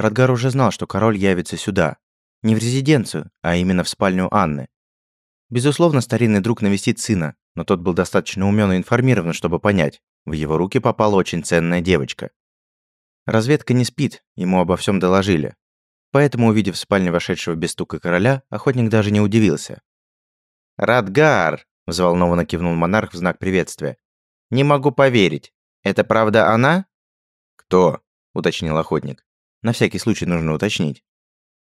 Радгар уже знал, что король явится сюда. Не в резиденцию, а именно в спальню Анны. Безусловно, старинный друг навестит сына, но тот был достаточно умен и информирован, чтобы понять, в его руки попала очень ценная девочка. Разведка не спит, ему обо всем доложили. Поэтому, увидев в спальне вошедшего без стука короля, охотник даже не удивился. «Радгар!» – взволнованно кивнул монарх в знак приветствия. «Не могу поверить. Это правда она?» «Кто?» – уточнил охотник. На всякий случай нужно уточнить.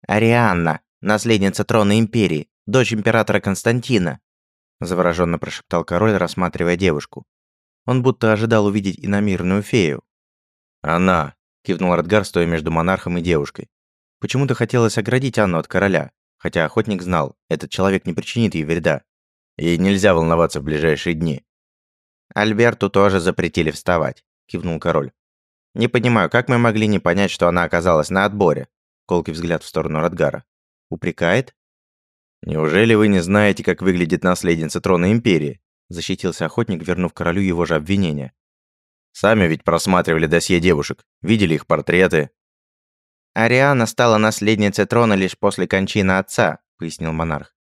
«Арианна, наследница трона Империи, дочь императора Константина», завороженно прошептал король, рассматривая девушку. Он будто ожидал увидеть иномирную фею. «Она!» – кивнул Радгар, стоя между монархом и девушкой. Почему-то хотелось оградить Анну от короля, хотя охотник знал, этот человек не причинит ей вреда. Ей нельзя волноваться в ближайшие дни. «Альберту тоже запретили вставать», – кивнул король. «Не понимаю, как мы могли не понять, что она оказалась на отборе?» Колкий взгляд в сторону Радгара. «Упрекает?» «Неужели вы не знаете, как выглядит наследница трона Империи?» Защитился охотник, вернув королю его же обвинение. «Сами ведь просматривали досье девушек, видели их портреты». «Ариана стала наследницей трона лишь после кончины отца», – пояснил монарх.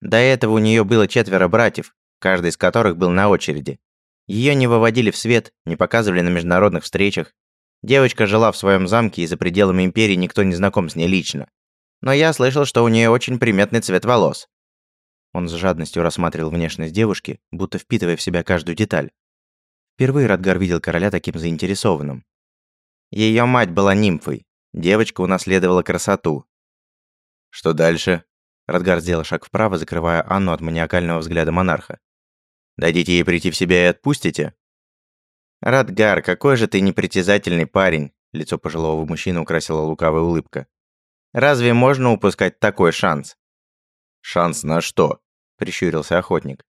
«До этого у нее было четверо братьев, каждый из которых был на очереди. Ее не выводили в свет, не показывали на международных встречах. Девочка жила в своем замке, и за пределами империи никто не знаком с ней лично. Но я слышал, что у нее очень приметный цвет волос. Он с жадностью рассматривал внешность девушки, будто впитывая в себя каждую деталь. Впервые Радгар видел короля таким заинтересованным. Ее мать была нимфой. Девочка унаследовала красоту. Что дальше? Радгар сделал шаг вправо, закрывая Анну от маниакального взгляда монарха. Дадите ей прийти в себя и отпустите? Радгар, какой же ты непритязательный парень, лицо пожилого мужчины украсила лукавая улыбка. Разве можно упускать такой шанс? Шанс на что? прищурился охотник.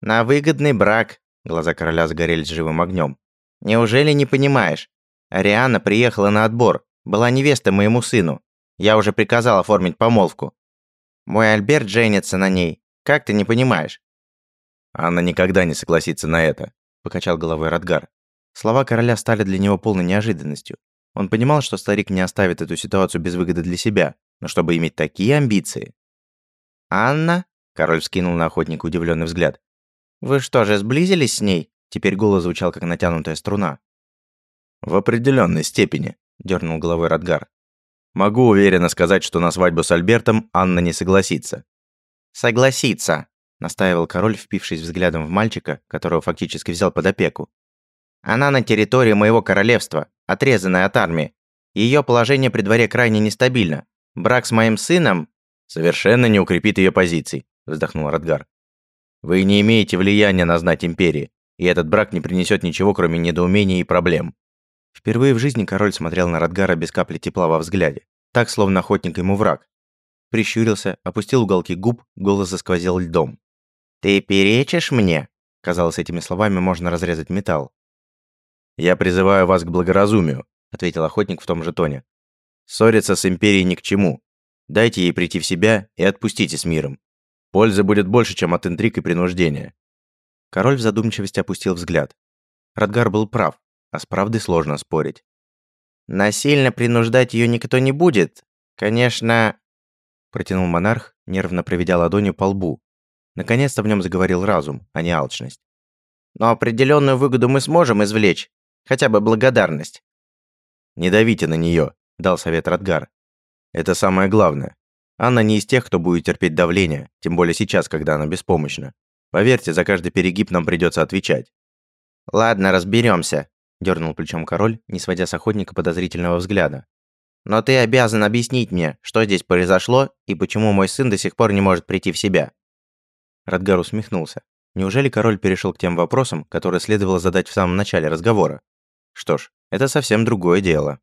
На выгодный брак, глаза короля загорелись живым огнем. Неужели не понимаешь? Ариана приехала на отбор, была невеста моему сыну. Я уже приказал оформить помолвку. Мой Альберт женится на ней. Как ты не понимаешь? Анна никогда не согласится на это, покачал головой Радгар. Слова короля стали для него полной неожиданностью. Он понимал, что старик не оставит эту ситуацию без выгоды для себя, но чтобы иметь такие амбиции. «Анна?» – король вскинул на охотника удивленный взгляд. «Вы что же, сблизились с ней?» Теперь голос звучал, как натянутая струна. «В определенной степени», – дернул головой Радгар. «Могу уверенно сказать, что на свадьбу с Альбертом Анна не согласится». «Согласится», настаивал король, впившись взглядом в мальчика, которого фактически взял под опеку. Она на территории моего королевства, отрезанная от армии. Ее положение при дворе крайне нестабильно. Брак с моим сыном совершенно не укрепит ее позиций, вздохнул Радгар. Вы не имеете влияния на знать империи, и этот брак не принесет ничего, кроме недоумений и проблем. Впервые в жизни король смотрел на Радгара без капли тепла во взгляде, так словно охотник ему враг. Прищурился, опустил уголки губ, голос засквозил льдом. «Ты перечишь мне?» Казалось, этими словами можно разрезать металл. «Я призываю вас к благоразумию», — ответил охотник в том же тоне. «Ссориться с Империей ни к чему. Дайте ей прийти в себя и отпустите с миром. Пользы будет больше, чем от интриг и принуждения». Король в задумчивости опустил взгляд. Радгар был прав, а с правдой сложно спорить. «Насильно принуждать ее никто не будет. Конечно...» Протянул монарх, нервно проведя ладонью по лбу, Наконец-то в нем заговорил разум, а не алчность. Но определенную выгоду мы сможем извлечь. Хотя бы благодарность. Не давите на нее, дал совет Радгар. Это самое главное. Анна не из тех, кто будет терпеть давление, тем более сейчас, когда она беспомощна. Поверьте, за каждый перегиб нам придется отвечать. Ладно, разберемся, дернул плечом король, не сводя с охотника подозрительного взгляда. Но ты обязан объяснить мне, что здесь произошло и почему мой сын до сих пор не может прийти в себя. Радгар усмехнулся. Неужели король перешел к тем вопросам, которые следовало задать в самом начале разговора? Что ж, это совсем другое дело.